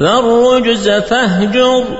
والرجز فاهجر.